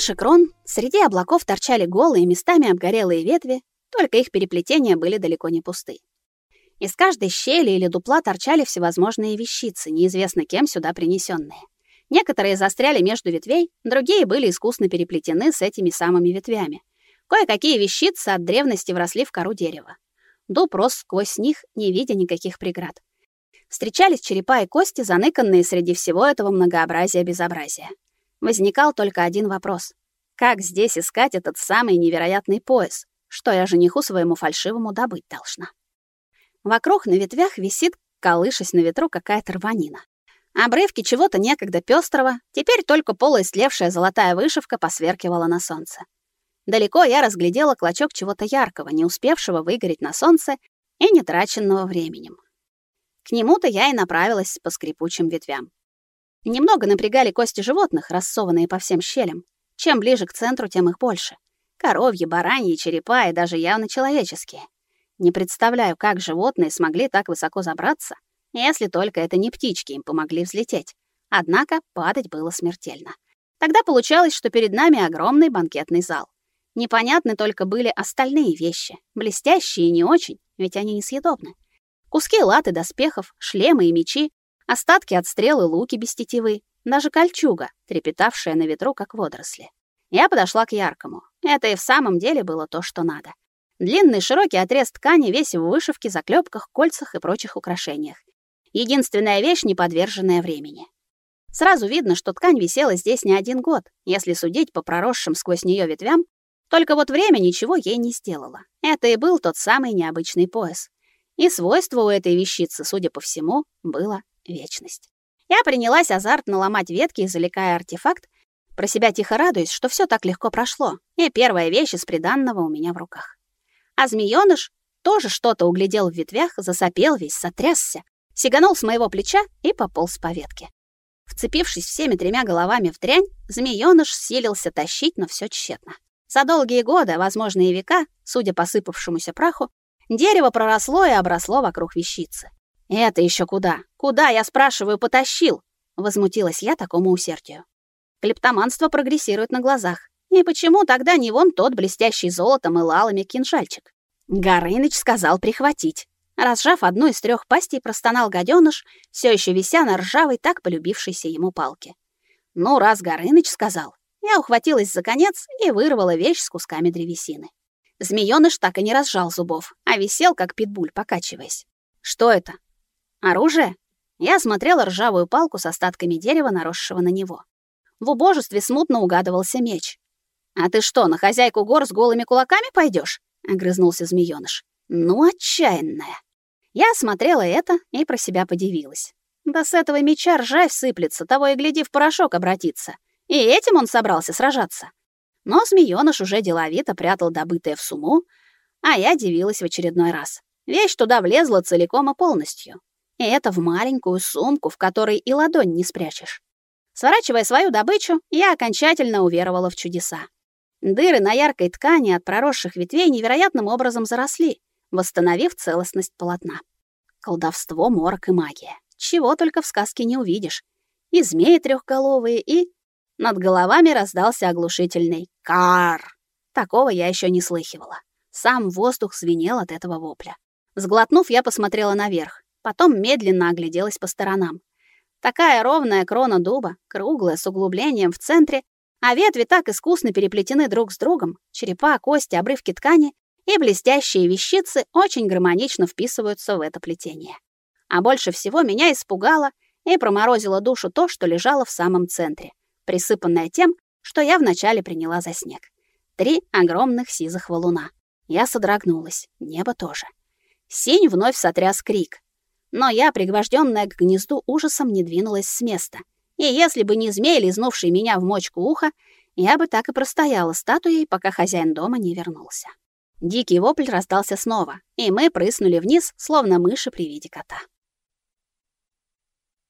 Выше крон, среди облаков торчали голые, местами обгорелые ветви, только их переплетения были далеко не пусты. Из каждой щели или дупла торчали всевозможные вещицы, неизвестно кем сюда принесенные. Некоторые застряли между ветвей, другие были искусно переплетены с этими самыми ветвями. Кое-какие вещицы от древности вросли в кору дерева. Дуб рос сквозь них, не видя никаких преград. Встречались черепа и кости, заныканные среди всего этого многообразия безобразия. Возникал только один вопрос. Как здесь искать этот самый невероятный пояс, что я жениху своему фальшивому добыть должна? Вокруг на ветвях висит, колышась на ветру, какая-то рванина. Обрывки чего-то некогда пестрого, теперь только полуистлевшая золотая вышивка посверкивала на солнце. Далеко я разглядела клочок чего-то яркого, не успевшего выгореть на солнце и не траченного временем. К нему-то я и направилась по скрипучим ветвям. Немного напрягали кости животных, рассованные по всем щелям. Чем ближе к центру, тем их больше. Коровьи, бараньи, черепа и даже явно человеческие. Не представляю, как животные смогли так высоко забраться, если только это не птички им помогли взлететь. Однако падать было смертельно. Тогда получалось, что перед нами огромный банкетный зал. Непонятны только были остальные вещи, блестящие и не очень, ведь они несъедобны. Куски латы доспехов, шлемы и мечи, остатки от стрел и луки без тетивы, даже кольчуга, трепетавшая на ветру, как водоросли. Я подошла к яркому. Это и в самом деле было то, что надо. Длинный широкий отрез ткани весь в вышивке, заклепках, кольцах и прочих украшениях. Единственная вещь, не подверженная времени. Сразу видно, что ткань висела здесь не один год, если судить по проросшим сквозь нее ветвям, только вот время ничего ей не сделало. Это и был тот самый необычный пояс. И свойство у этой вещицы, судя по всему, было вечность. Я принялась азартно ломать ветки, извлекая артефакт, про себя тихо радуясь, что все так легко прошло, и первая вещь из приданного у меня в руках. А змеёныш тоже что-то углядел в ветвях, засопел весь, сотрясся, сиганул с моего плеча и пополз по ветке. Вцепившись всеми тремя головами в дрянь, змеёныш силился тащить, но все тщетно. За долгие годы, возможно, и века, судя по сыпавшемуся праху, дерево проросло и обросло вокруг вещицы. «Это еще куда? Куда, я спрашиваю, потащил?» Возмутилась я такому усердию. Клептоманство прогрессирует на глазах. И почему тогда не вон тот блестящий золотом и лалами кинжальчик? Горыныч сказал прихватить. Разжав одну из трех пастей, простонал гаденыш, все еще вися на ржавой, так полюбившейся ему палке. Ну, раз Горыныч сказал. Я ухватилась за конец и вырвала вещь с кусками древесины. Змеёныш так и не разжал зубов, а висел, как питбуль, покачиваясь. Что это? Оружие? Я смотрела ржавую палку с остатками дерева, наросшего на него. В убожестве смутно угадывался меч. «А ты что, на хозяйку гор с голыми кулаками пойдешь? огрызнулся змеёныш. «Ну, отчаянная!» Я смотрела это и про себя подивилась. Да с этого меча ржавь сыплется, того и гляди в порошок обратиться. И этим он собрался сражаться. Но змеёныш уже деловито прятал добытое в суму, а я дивилась в очередной раз. Вещь туда влезла целиком и полностью. И это в маленькую сумку, в которой и ладонь не спрячешь. Сворачивая свою добычу, я окончательно уверовала в чудеса. Дыры на яркой ткани от проросших ветвей невероятным образом заросли, восстановив целостность полотна. Колдовство, морок и магия. Чего только в сказке не увидишь. И змеи трехголовые, и... Над головами раздался оглушительный «Кар!». Такого я еще не слыхивала. Сам воздух звенел от этого вопля. Сглотнув, я посмотрела наверх. Потом медленно огляделась по сторонам. Такая ровная крона дуба, круглая, с углублением в центре, а ветви так искусно переплетены друг с другом, черепа, кости, обрывки ткани и блестящие вещицы очень гармонично вписываются в это плетение. А больше всего меня испугало и проморозило душу то, что лежало в самом центре, присыпанное тем, что я вначале приняла за снег. Три огромных сизых валуна. Я содрогнулась, небо тоже. Сень вновь сотряс крик. Но я, пригвожденная к гнезду ужасом, не двинулась с места — и если бы не змей, лизнувший меня в мочку уха, я бы так и простояла статуей, пока хозяин дома не вернулся. Дикий вопль раздался снова, и мы прыснули вниз, словно мыши при виде кота.